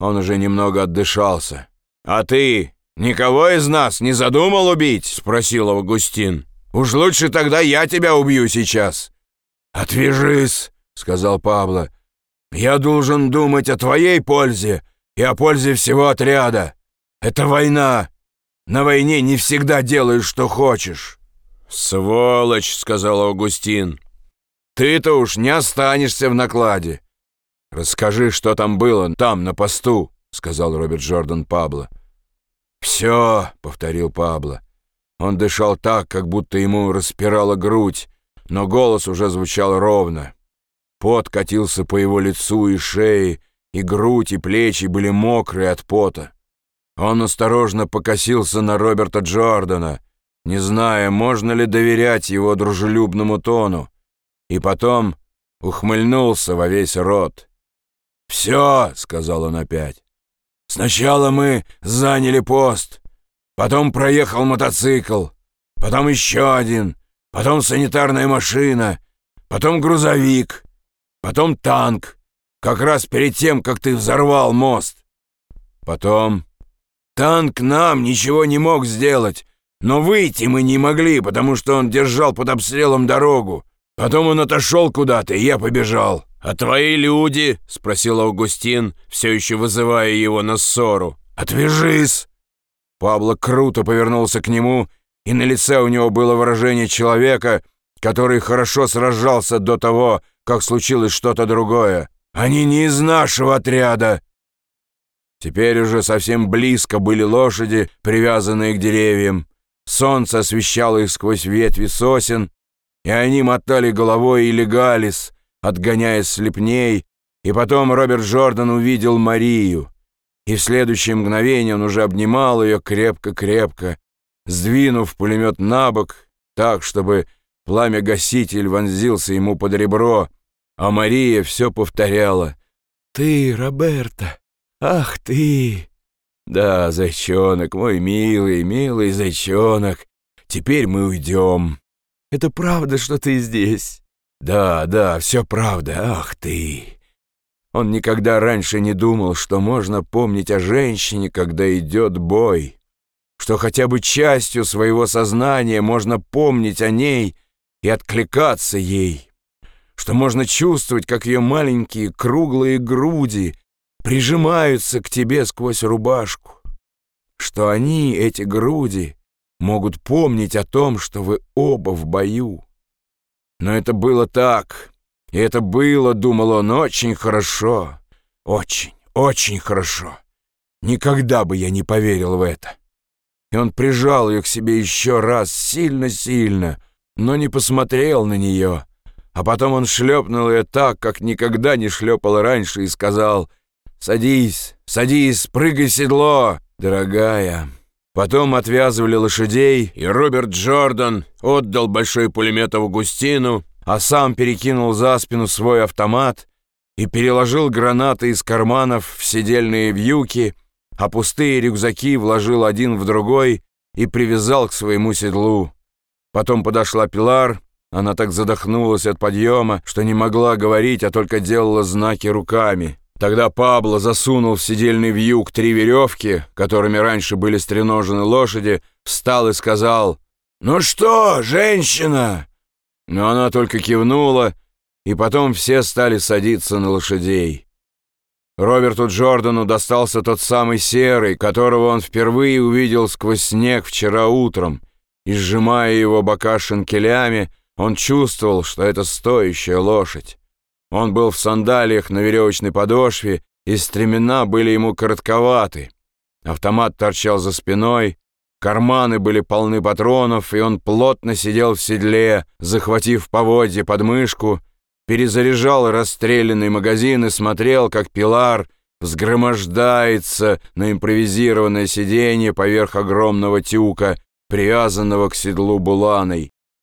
Он уже немного отдышался. «А ты никого из нас не задумал убить?» — спросил Августин. «Уж лучше тогда я тебя убью сейчас». «Отвяжись», — сказал Пабло. «Я должен думать о твоей пользе и о пользе всего отряда. Это война. На войне не всегда делаешь, что хочешь». «Сволочь», — сказал Августин. «Ты-то уж не останешься в накладе. «Расскажи, что там было, там, на посту», — сказал Роберт Джордан Пабло. «Все», — повторил Пабло. Он дышал так, как будто ему распирала грудь, но голос уже звучал ровно. Пот катился по его лицу и шее, и грудь, и плечи были мокрые от пота. Он осторожно покосился на Роберта Джордана, не зная, можно ли доверять его дружелюбному тону, и потом ухмыльнулся во весь рот. «Все», — сказал он опять. «Сначала мы заняли пост, потом проехал мотоцикл, потом еще один, потом санитарная машина, потом грузовик, потом танк, как раз перед тем, как ты взорвал мост. Потом танк нам ничего не мог сделать, но выйти мы не могли, потому что он держал под обстрелом дорогу. Потом он отошел куда-то, и я побежал». «А твои люди?» — спросил Августин, все еще вызывая его на ссору. «Отвяжись!» Пабло круто повернулся к нему, и на лице у него было выражение человека, который хорошо сражался до того, как случилось что-то другое. «Они не из нашего отряда!» Теперь уже совсем близко были лошади, привязанные к деревьям. Солнце освещало их сквозь ветви сосен, и они мотали головой и легались, отгоняя слепней, и потом Роберт Джордан увидел Марию, и в следующее мгновение он уже обнимал ее крепко-крепко, сдвинув пулемет на бок, так, чтобы пламя-гаситель вонзился ему под ребро, а Мария все повторяла. «Ты, Роберта! Ах ты!» «Да, зайчонок, мой милый, милый зайчонок, теперь мы уйдем». «Это правда, что ты здесь?» «Да, да, все правда, ах ты!» Он никогда раньше не думал, что можно помнить о женщине, когда идет бой, что хотя бы частью своего сознания можно помнить о ней и откликаться ей, что можно чувствовать, как ее маленькие круглые груди прижимаются к тебе сквозь рубашку, что они, эти груди, могут помнить о том, что вы оба в бою. Но это было так, и это было, думал он, очень хорошо, очень, очень хорошо. Никогда бы я не поверил в это. И он прижал ее к себе еще раз, сильно-сильно, но не посмотрел на нее. А потом он шлепнул ее так, как никогда не шлепал раньше, и сказал, «Садись, садись, прыгай в седло, дорогая». Потом отвязывали лошадей, и Роберт Джордан отдал большой пулемет Августину, а сам перекинул за спину свой автомат и переложил гранаты из карманов в седельные вьюки, а пустые рюкзаки вложил один в другой и привязал к своему седлу. Потом подошла Пилар, она так задохнулась от подъема, что не могла говорить, а только делала знаки руками. Тогда Пабло засунул в сидельный вьюг три веревки, которыми раньше были стреножены лошади, встал и сказал «Ну что, женщина?» Но она только кивнула, и потом все стали садиться на лошадей. Роберту Джордану достался тот самый серый, которого он впервые увидел сквозь снег вчера утром, и, сжимая его бока шинкелями, он чувствовал, что это стоящая лошадь. Он был в сандалиях на веревочной подошве, и стремена были ему коротковаты. Автомат торчал за спиной, карманы были полны патронов, и он плотно сидел в седле, захватив поводье под мышку, перезаряжал расстрелянный магазин и смотрел, как Пилар взгромождается на импровизированное сиденье поверх огромного тюка, привязанного к седлу буланой.